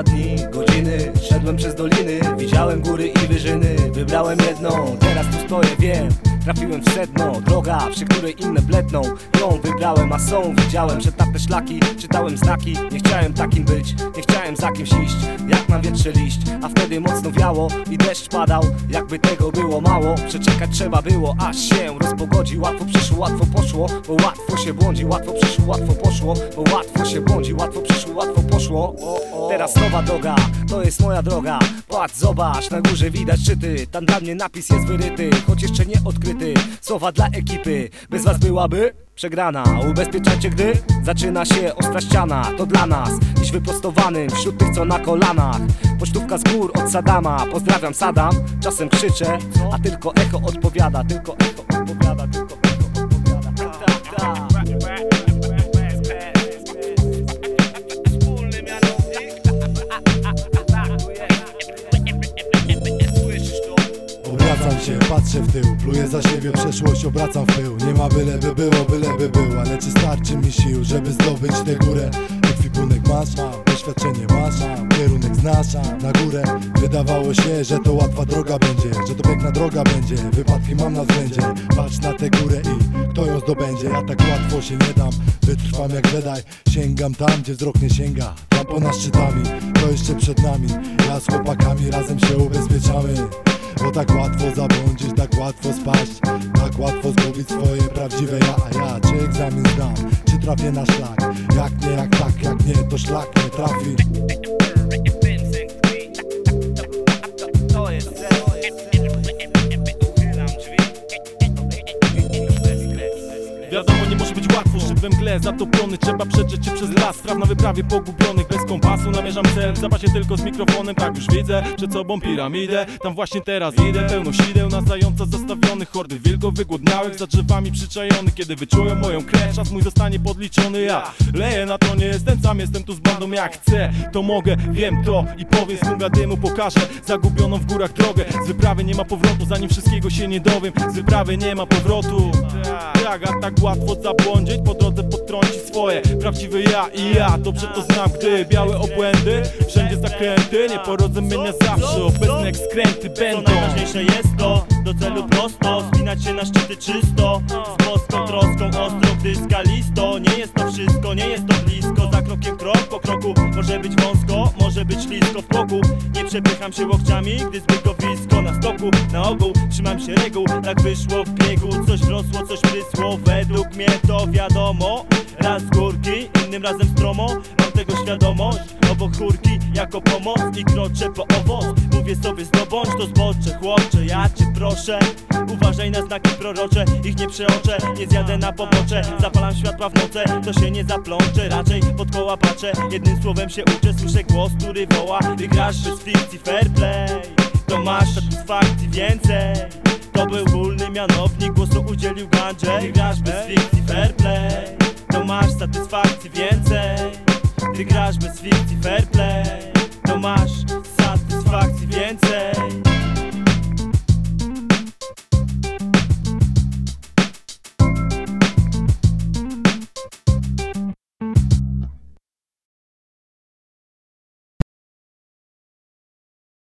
dni, godziny. Szedłem przez doliny, widziałem góry i wyżyny. Wybrałem jedną, teraz tu stoję, wiem Trafiłem w sedno, droga, przy której inne bledną. Ją wybrałem, a są, widziałem przetarte szlaki. Czytałem znaki, nie chciałem takim być Nie chciałem za kimś iść, jak na wietrze liść A wtedy mocno wiało i deszcz padał. Jakby tego było mało, przeczekać trzeba było Aż się rozpogodzi, łatwo przyszło, łatwo poszło Bo łatwo się błądzi, łatwo przyszło, łatwo poszło Bo łatwo się błądzi, łatwo przyszło, łatwo poszło. Teraz nowa droga, to jest moja droga. Patrz, zobacz, na górze widać szczyty Tam dla mnie napis jest wyryty, choć jeszcze nie odkryty Słowa dla ekipy, bez was byłaby przegrana. Ubezpieczajcie, gdy zaczyna się ostra ściana. To dla nas, dziś wyprostowanym wśród tych co na kolanach. Pocztówka z gór od Sadama, pozdrawiam Sadam. Czasem krzyczę, a tylko echo odpowiada Tylko echo odpowiada, się, patrzę w tył, pluję za siebie przeszłość, obracam w pył. Nie ma byle by było, byle by ale czy starczy mi sił, żeby zdobyć tę górę? Ekwipunek masz, doświadczenie masz, kierunek znasz, na górę. Wydawało się, że to łatwa droga będzie, że to piękna droga będzie Wypadki mam na względzie, patrz na tę górę i kto ją zdobędzie Ja tak łatwo się nie dam, wytrwam jak Jedi. Sięgam tam, gdzie wzrok nie sięga, tam ponad szczytami To jeszcze przed nami, ja z chłopakami razem się ubezpieczamy bo tak łatwo zabłądzić, tak łatwo spaść Tak łatwo zgubić swoje prawdziwe ja A ja czy egzamin zdam, czy trafię na szlak. Jak nie, jak tak, jak nie, to szlak nie trafi Wiadomo, nie może być łatwo, we mgle zatopiony Trzeba przedrzeć się przez las, spraw na wyprawie pogubionych Bez kompasu namierzam cel, w zapasie tylko z mikrofonem Tak już widzę, przed sobą piramidę. Tam właśnie teraz idę, pełno sideł Na zająca zastawionych hordy wilko wygłodniałych Za drzewami przyczajonych, kiedy wyczują moją krew Czas mój zostanie podliczony, ja leję na to, nie jestem sam Jestem tu z bandą jak chcę, to mogę, wiem to I powiem smuga dymu, pokażę zagubioną w górach drogę. Z wyprawy nie ma powrotu, zanim wszystkiego się nie dowiem. Z wyprawy nie ma powrotu. Tak, a tak łatwo zabłądzić, po drodze potrącić swoje. Prawdziwe ja i ja, dobrze to znam, gdy białe obłędy Wszędzie zakręty, nieporozumienia zawsze Obecne jak skręty Co będą najważniejsze jest to, do na szczyty czysto. Z boską troską ostro, gdy skalisto Nie jest to wszystko, nie jest to blisko. Za krokiem krok po kroku. Może być wąsko, może być ślisko. W boku Nie przepycham się łokciami, gdy zbykowisko Na stoku, na ogół, trzymam się reguł. Tak wyszło w biegu, coś wrosło, coś prysło. Według mnie to wiadomo. Raz z górki, innym razem stromo tego świadomość? Obok chórki jako pomoc i kroczę po owoc. Mówię sobie zdobądź to zbocze chłopcze. Ja cię proszę Uważaj na znaki prorocze. Ich nie przeoczę Nie zjadę na pobocze Zapalam światła w noce To się nie zaplączę. Raczej pod koła patrzę Jednym słowem się uczę. Słyszę głos, który woła Wygrasz bez fikcji fair play. To masz satysfakcji więcej. To był ogólny mianownik, głosu udzielił gandzie Ty grasz bez fikcji fair play. To masz satysfakcji więcej gdy grasz bez fikcji fair play. To masz satysfakcji więcej.